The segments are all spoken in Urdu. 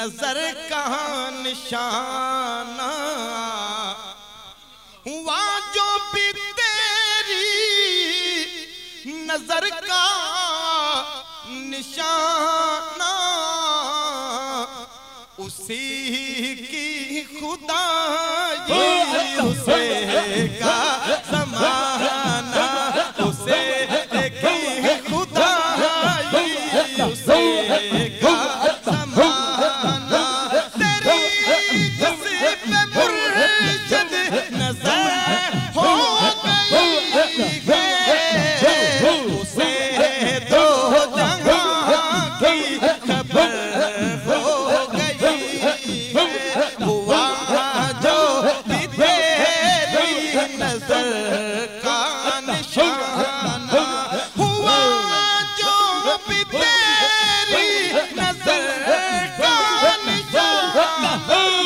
نظر کا نشانہ؟ ہوا جو بھی تیری نظر کا نشانہ اسی کی خدا اسے کا زمانہ۔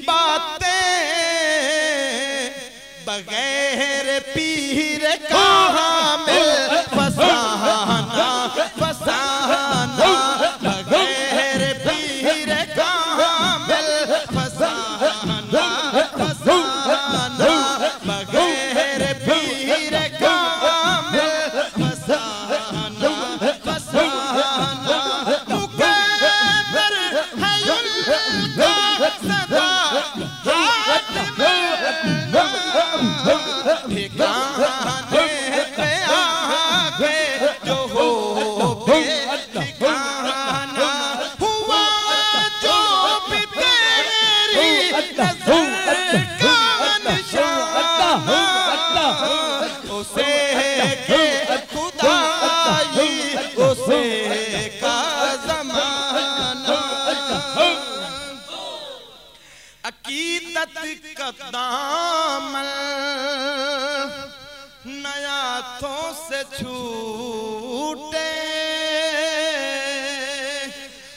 کی باتیں بغیر پیر کہاں مل فسانہ فسانہ بغیر پیر کہاں مل فسانہ فسانہ بغیر پیر کہاں مل فسانہ فسانہ مقدر ہے ان کا صدا ہاتھ اسے عقیدت کا دامن نیا تھوں سے چھوٹے۔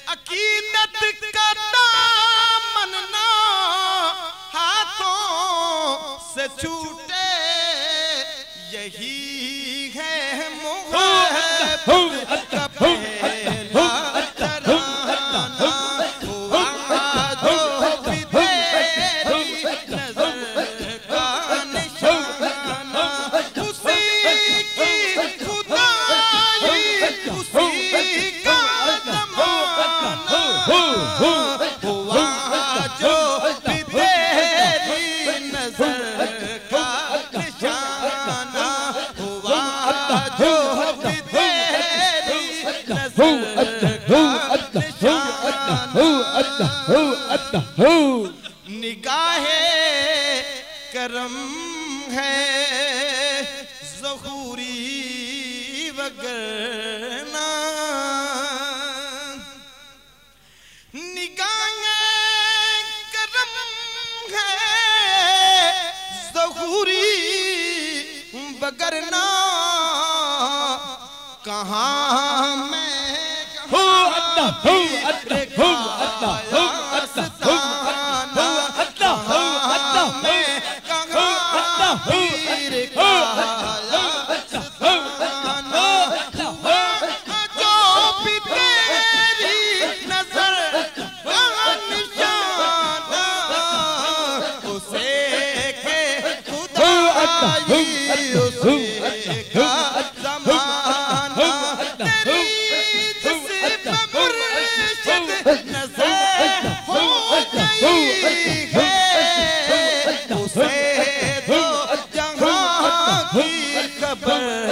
عقیدت کا دامن نہ ہاتھوں سے چھوٹے۔ یہی ہے نشانہ نگاہ کرم ہے ظہوری وگرنا۔ نگاہ کرم ہے ظہوری وگرنا۔ کہاں میں خبر Cabana.